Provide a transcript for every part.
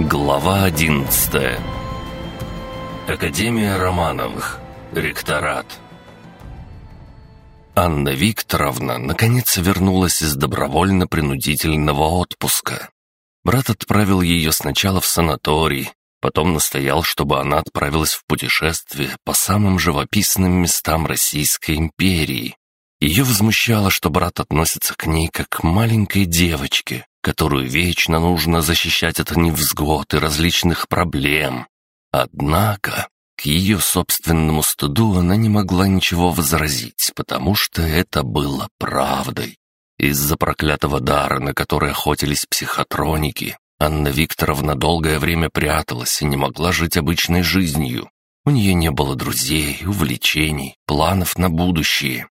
Глава одиннадцатая Академия Романовых. Ректорат. Анна Викторовна наконец вернулась из добровольно-принудительного отпуска. Брат отправил ее сначала в санаторий, потом настоял, чтобы она отправилась в путешествие по самым живописным местам Российской империи. Ее возмущало, что брат относится к ней как к маленькой девочке, которую вечно нужно защищать от невзгод и различных проблем. Однако, к ее собственному стыду она не могла ничего возразить, потому что это было правдой. Из-за проклятого дара, на который охотились психотроники, Анна Викторовна долгое время пряталась и не могла жить обычной жизнью. У нее не было друзей, увлечений, планов на будущее.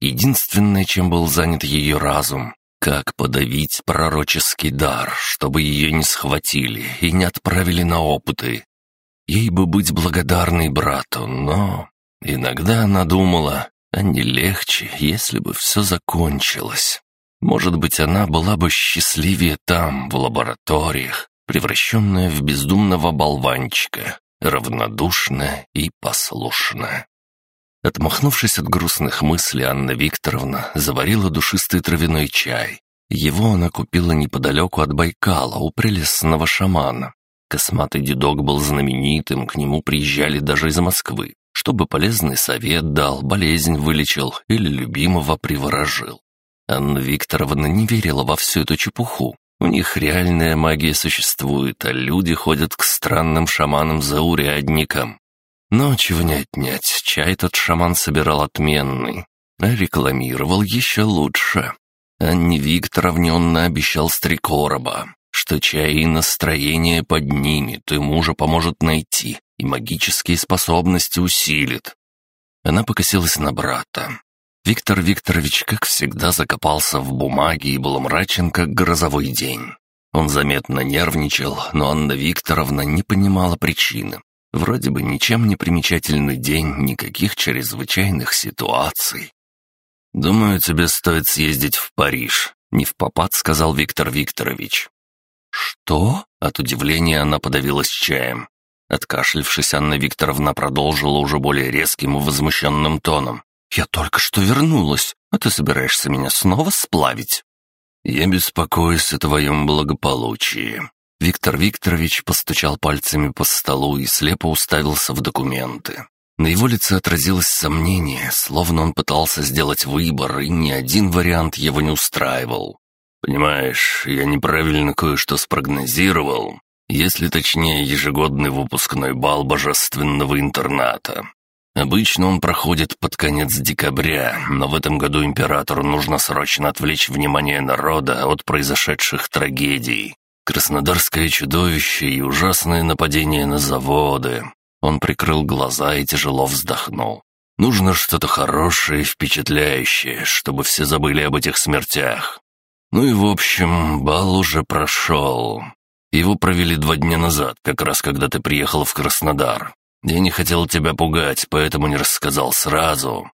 Единственное, чем был занят ее разум, как подавить пророческий дар, чтобы ее не схватили и не отправили на опыты? Ей бы быть благодарной брату, но... Иногда она думала, а не легче, если бы все закончилось. Может быть, она была бы счастливее там, в лабораториях, превращенная в бездумного болванчика, равнодушная и послушная. Отмахнувшись от грустных мыслей, Анна Викторовна заварила душистый травяной чай. Его она купила неподалеку от Байкала у прелестного шамана. Косматый дедок был знаменитым, к нему приезжали даже из Москвы, чтобы полезный совет дал, болезнь вылечил или любимого приворожил. Анна Викторовна не верила во всю эту чепуху. У них реальная магия существует, а люди ходят к странным шаманам-заурядникам. Но чего не отнять, чай тот шаман собирал отменный, а рекламировал еще лучше. Анне Викторовне он наобещал стрекороба, что чай и настроение поднимет, и мужа поможет найти, и магические способности усилит. Она покосилась на брата. Виктор Викторович, как всегда, закопался в бумаге и был мрачен, как грозовой день. Он заметно нервничал, но Анна Викторовна не понимала причины. Вроде бы ничем не примечательный день, никаких чрезвычайных ситуаций. «Думаю, тебе стоит съездить в Париж», — не в попад сказал Виктор Викторович. «Что?» — от удивления она подавилась чаем. Откашлившись, Анна Викторовна продолжила уже более резким и возмущенным тоном. «Я только что вернулась, а ты собираешься меня снова сплавить?» «Я беспокоюсь о твоем благополучии», Виктор Викторович постучал пальцами по столу и слепо уставился в документы. На его лице отразилось сомнение, словно он пытался сделать выбор, и ни один вариант его не устраивал. «Понимаешь, я неправильно кое-что спрогнозировал, если точнее ежегодный выпускной бал божественного интерната. Обычно он проходит под конец декабря, но в этом году императору нужно срочно отвлечь внимание народа от произошедших трагедий. Краснодарское чудовище и ужасное нападение на заводы. Он прикрыл глаза и тяжело вздохнул. Нужно что-то хорошее и впечатляющее, чтобы все забыли об этих смертях. Ну и в общем, бал уже прошел. Его провели два дня назад, как раз когда ты приехал в Краснодар. Я не хотел тебя пугать, поэтому не рассказал сразу».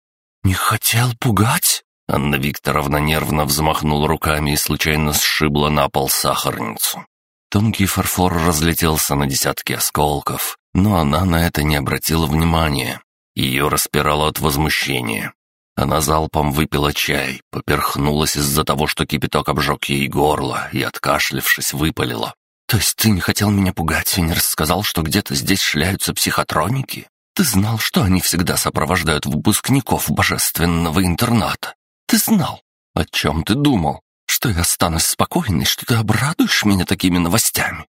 «Не хотел пугать?» Анна Викторовна нервно взмахнула руками и случайно сшибла на пол сахарницу. Тонкий фарфор разлетелся на десятки осколков, но она на это не обратила внимания. Ее распирало от возмущения. Она залпом выпила чай, поперхнулась из-за того, что кипяток обжег ей горло, и, откашлившись, выпалила. «То есть ты не хотел меня пугать и не рассказал, что где-то здесь шляются психотроники? Ты знал, что они всегда сопровождают выпускников божественного интерната? Ты знал? О чем ты думал? Что я останусь спокойной, что ты обрадуешь меня такими новостями?»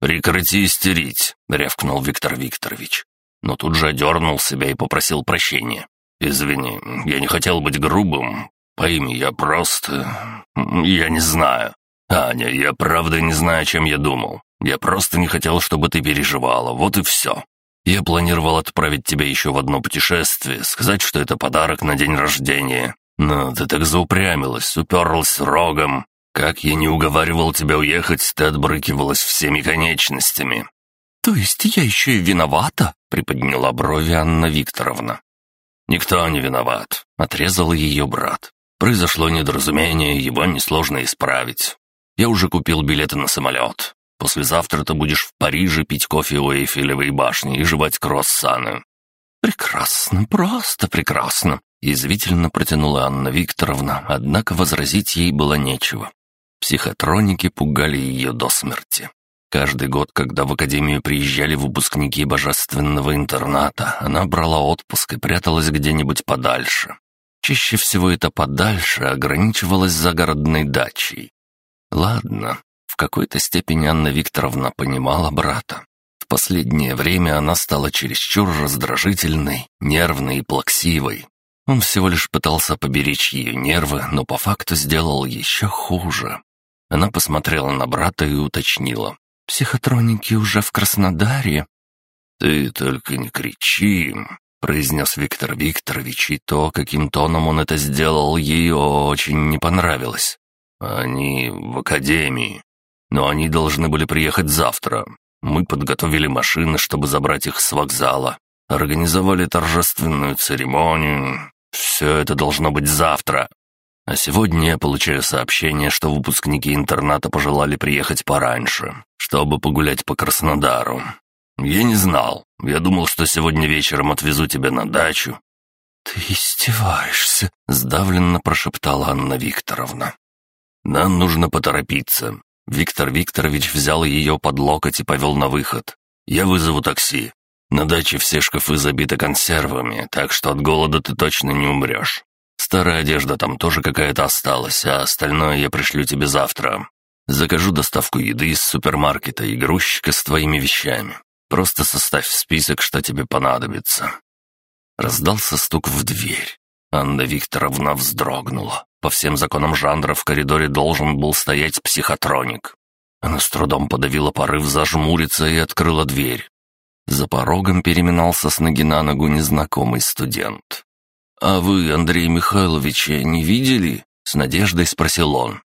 «Прекрати истерить», — рявкнул Виктор Викторович. Но тут же одернул себя и попросил прощения. «Извини, я не хотел быть грубым. Пойми, я просто... я не знаю. Аня, я правда не знаю, чем я думал. Я просто не хотел, чтобы ты переживала, вот и все. Я планировал отправить тебя еще в одно путешествие, сказать, что это подарок на день рождения. Но ты так заупрямилась, уперлась рогом. Как я не уговаривал тебя уехать, ты отбрыкивалась всеми конечностями». «То есть я еще и виновата?» — приподняла брови Анна Викторовна. «Никто не виноват», — отрезал ее брат. «Произошло недоразумение, его несложно исправить. Я уже купил билеты на самолет. Послезавтра ты будешь в Париже пить кофе у Эйфелевой башни и жевать круассаны». «Прекрасно, просто прекрасно», — язвительно протянула Анна Викторовна, однако возразить ей было нечего. Психотроники пугали ее до смерти. Каждый год, когда в академию приезжали выпускники божественного интерната, она брала отпуск и пряталась где-нибудь подальше. Чаще всего это подальше ограничивалось загородной дачей. Ладно, в какой-то степени Анна Викторовна понимала брата. В последнее время она стала чересчур раздражительной, нервной и плаксивой. Он всего лишь пытался поберечь ее нервы, но по факту сделал еще хуже. Она посмотрела на брата и уточнила. Психотроники уже в Краснодаре?» «Ты только не кричи», — произнес Виктор Викторович, и то, каким тоном он это сделал, ей очень не понравилось. «Они в академии, но они должны были приехать завтра. Мы подготовили машины, чтобы забрать их с вокзала, организовали торжественную церемонию. Все это должно быть завтра. А сегодня я получаю сообщение, что выпускники интерната пожелали приехать пораньше, чтобы погулять по Краснодару. Я не знал. Я думал, что сегодня вечером отвезу тебя на дачу. «Ты издеваешься», — сдавленно прошептала Анна Викторовна. «Нам нужно поторопиться». Виктор Викторович взял ее под локоть и повел на выход. «Я вызову такси. На даче все шкафы забиты консервами, так что от голода ты точно не умрешь. Старая одежда там тоже какая-то осталась, а остальное я пришлю тебе завтра. Закажу доставку еды из супермаркета и грузчика с твоими вещами. Просто составь список, что тебе понадобится». Раздался стук в дверь. Анна Викторовна вздрогнула. По всем законам жанра в коридоре должен был стоять психотроник. Она с трудом подавила порыв зажмуриться и открыла дверь. За порогом переминался с ноги на ногу незнакомый студент. «А вы, Андрей Михайлович, не видели?» — с надеждой спросил он.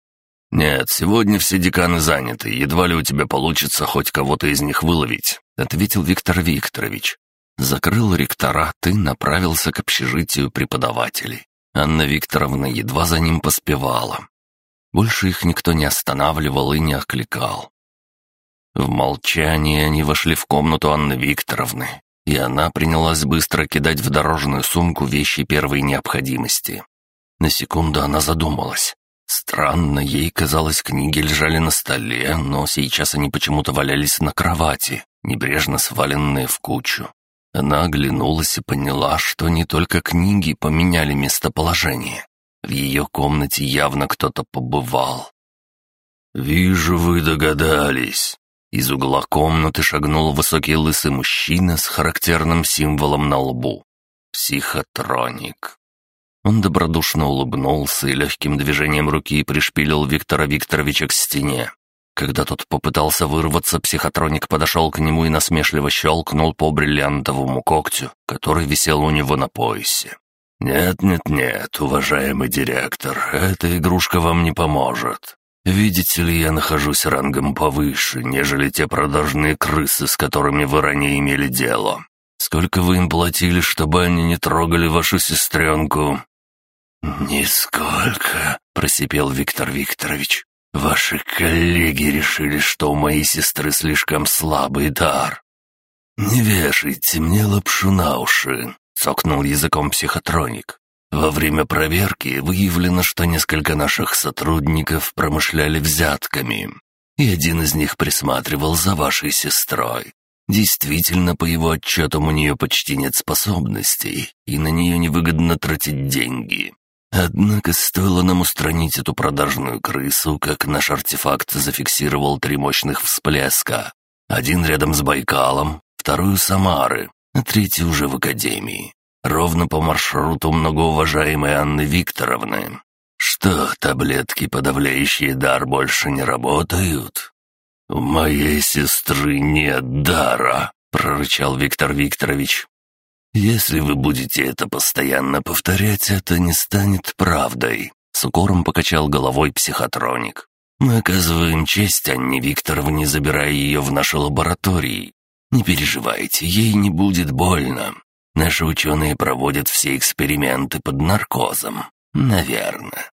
«Нет, сегодня все деканы заняты, едва ли у тебя получится хоть кого-то из них выловить», — ответил Виктор Викторович. Закрыл ректорат и направился к общежитию преподавателей. Анна Викторовна едва за ним поспевала. Больше их никто не останавливал и не окликал. В молчании они вошли в комнату Анны Викторовны, и она принялась быстро кидать в дорожную сумку вещи первой необходимости. На секунду она задумалась. Странно, ей казалось, книги лежали на столе, но сейчас они почему-то валялись на кровати, небрежно сваленные в кучу. Она оглянулась и поняла, что не только книги поменяли местоположение. В ее комнате явно кто-то побывал. «Вижу, вы догадались», из угла комнаты шагнул высокий лысый мужчина с характерным символом на лбу. Психотроник. Он добродушно улыбнулся и легким движением руки пришпилил Виктора Викторовича к стене. Когда тот попытался вырваться, психотроник подошел к нему и насмешливо щелкнул по бриллиантовому когтю, который висел у него на поясе. «Нет-нет-нет, уважаемый директор, эта игрушка вам не поможет. Видите ли, я нахожусь рангом повыше, нежели те продажные крысы, с которыми вы ранее имели дело. Сколько вы им платили, чтобы они не трогали вашу сестренку?» «Нисколько», — просипел Виктор Викторович. «Ваши коллеги решили, что у моей сестры слишком слабый дар». «Не вешайте мне лапшу на уши», — цокнул языком психотроник. Во время проверки выявлено, что несколько наших сотрудников промышляли взятками, и один из них присматривал за вашей сестрой. Действительно, по его отчетам у нее почти нет способностей, и на нее невыгодно тратить деньги. Однако стоило нам устранить эту продажную крысу, как наш артефакт зафиксировал три мощных всплеска. Один рядом с Байкалом, второй у Самары, а третий уже в Академии ровно по маршруту многоуважаемой Анны Викторовны. Что, таблетки, подавляющие дар, больше не работают? «У моей сестры нет дара», — прорычал Виктор Викторович. «Если вы будете это постоянно повторять, это не станет правдой», — с укором покачал головой психотроник. «Мы оказываем честь Анне Викторовне, забирая ее в наши лаборатории. Не переживайте, ей не будет больно. Наши ученые проводят все эксперименты под наркозом. Наверное.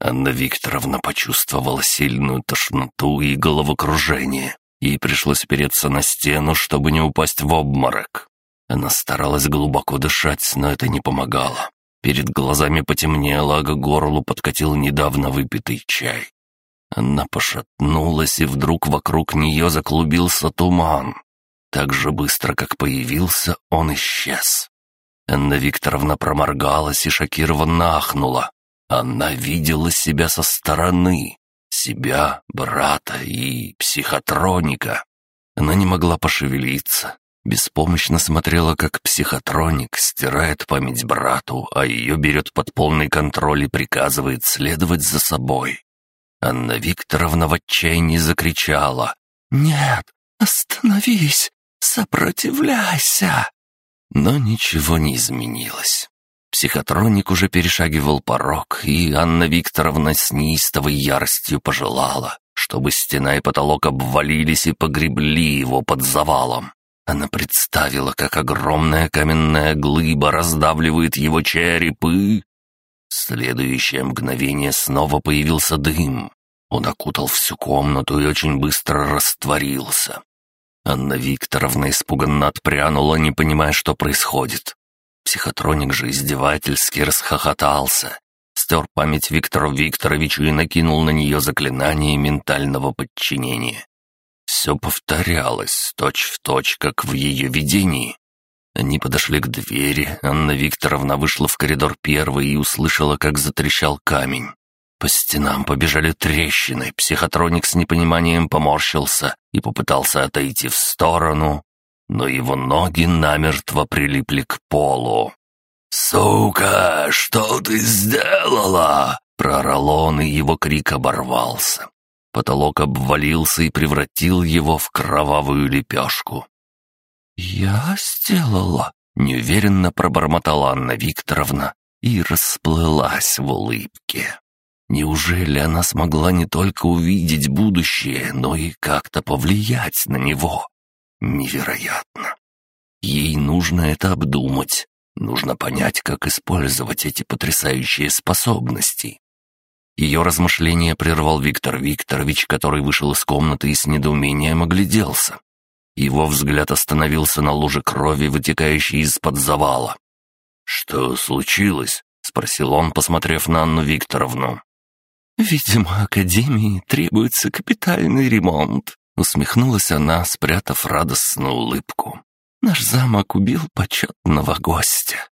Анна Викторовна почувствовала сильную тошноту и головокружение. Ей пришлось опереться на стену, чтобы не упасть в обморок. Она старалась глубоко дышать, но это не помогало. Перед глазами потемнело, а к горлу подкатил недавно выпитый чай. Она пошатнулась, и вдруг вокруг нее заклубился туман. Так же быстро, как появился, он исчез. Анна Викторовна проморгалась и шокированно ахнула. Она видела себя со стороны. Себя, брата и психотроника. Она не могла пошевелиться. Беспомощно смотрела, как психотроник стирает память брату, а ее берет под полный контроль и приказывает следовать за собой. Анна Викторовна в отчаянии закричала. «Нет, остановись! Сопротивляйся!» Но ничего не изменилось. Психотроник уже перешагивал порог, и Анна Викторовна с неистовой яростью пожелала, чтобы стена и потолок обвалились и погребли его под завалом. Она представила, как огромная каменная глыба раздавливает его череп и... Следующее мгновение снова появился дым. Он окутал всю комнату и очень быстро растворился. Анна Викторовна испуганно отпрянула, не понимая, что происходит. Психотроник же издевательски расхохотался, стер память Виктору Викторовичу и накинул на нее заклинание ментального подчинения. Все повторялось, точь-в-точь, точь, как в ее видении. Они подошли к двери, Анна Викторовна вышла в коридор первой и услышала, как затрещал камень. По стенам побежали трещины, психотроник с непониманием поморщился и попытался отойти в сторону, но его ноги намертво прилипли к полу. «Сука, что ты сделала?» — проорал он, и его крик оборвался. Потолок обвалился и превратил его в кровавую лепешку. «Я сделала?» — неуверенно пробормотала Анна Викторовна и расплылась в улыбке. Неужели она смогла не только увидеть будущее, но и как-то повлиять на него? Невероятно. Ей нужно это обдумать. Нужно понять, как использовать эти потрясающие способности. Ее размышления прервал Виктор Викторович, который вышел из комнаты и с недоумением огляделся. Его взгляд остановился на луже крови, вытекающей из-под завала. «Что случилось?» — спросил он, посмотрев на Анну Викторовну. «Видимо, Академии требуется капитальный ремонт», — усмехнулась она, спрятав радостную улыбку. «Наш замок убил почетного гостя.